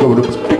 Load up.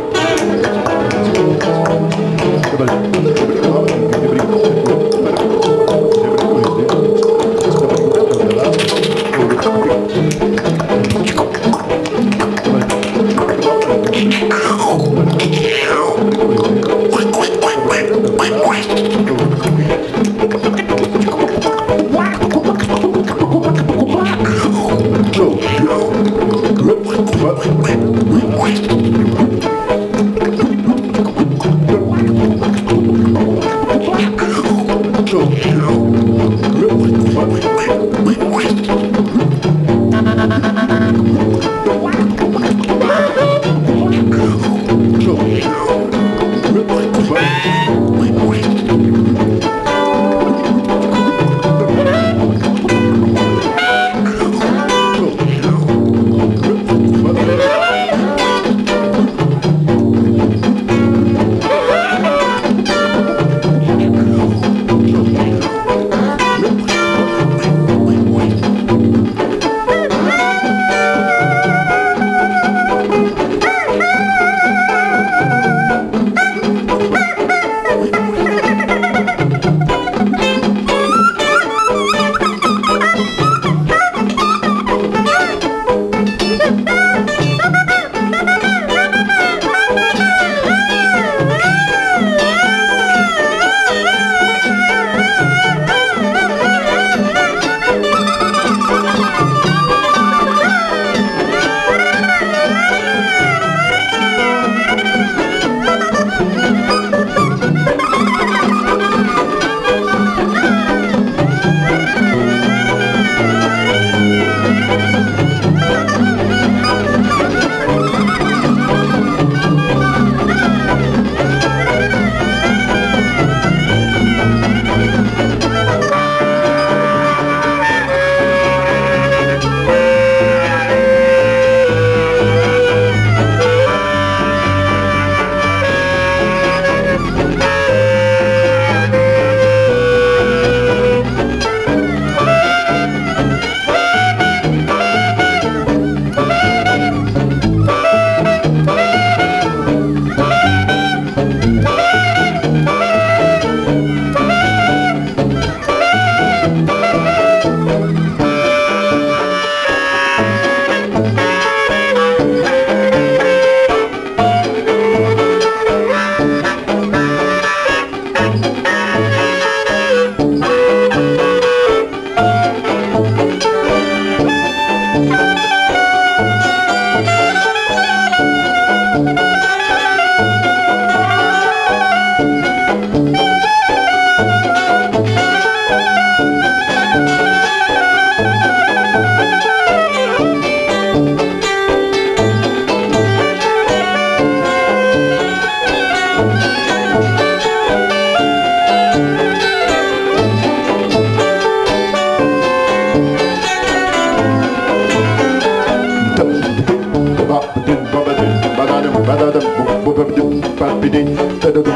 bidi te de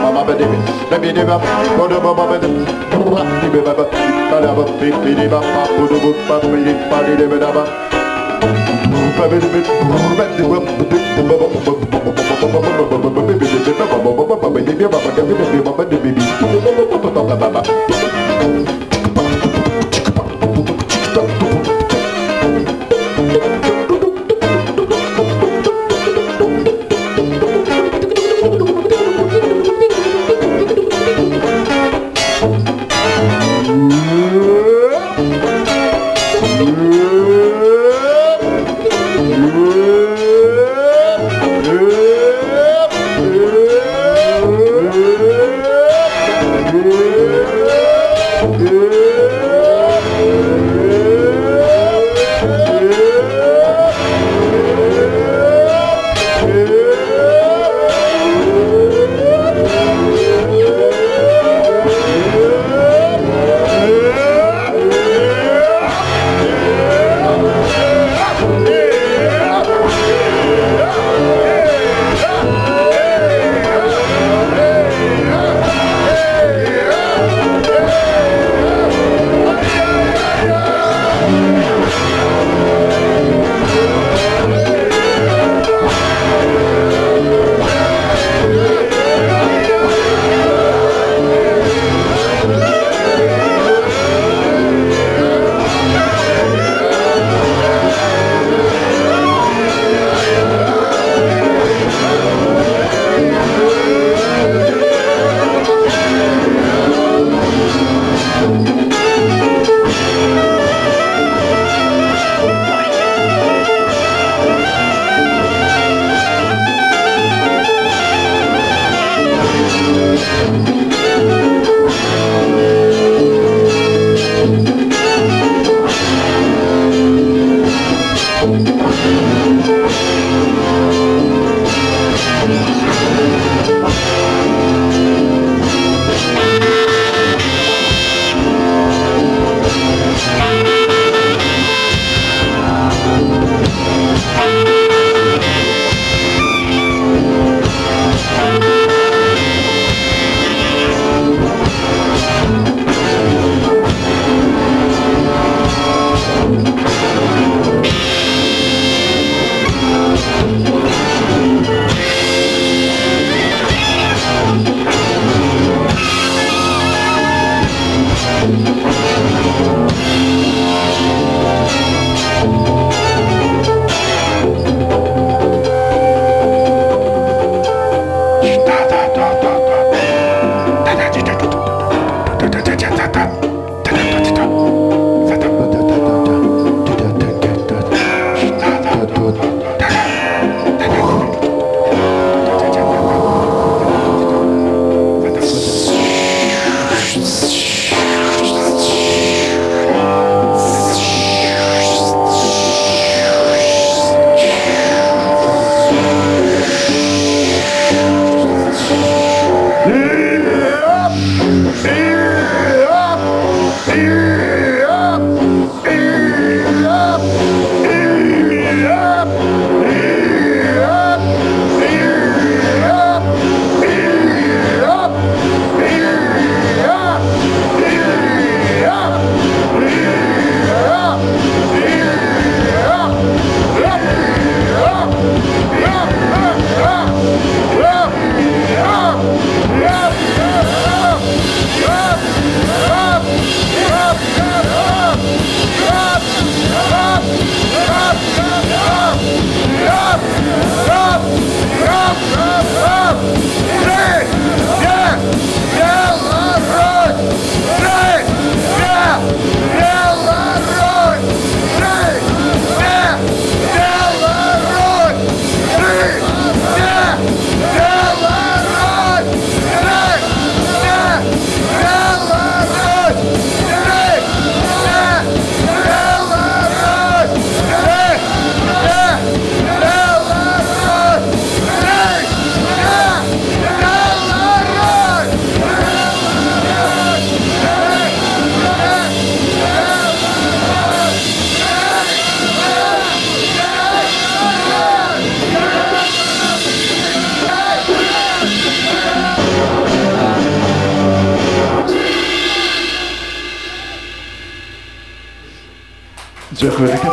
Дзякую вялікі.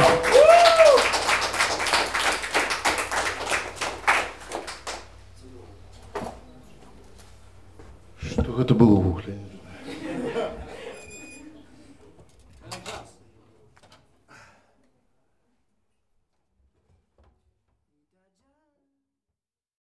Што гэта было ўвогуле?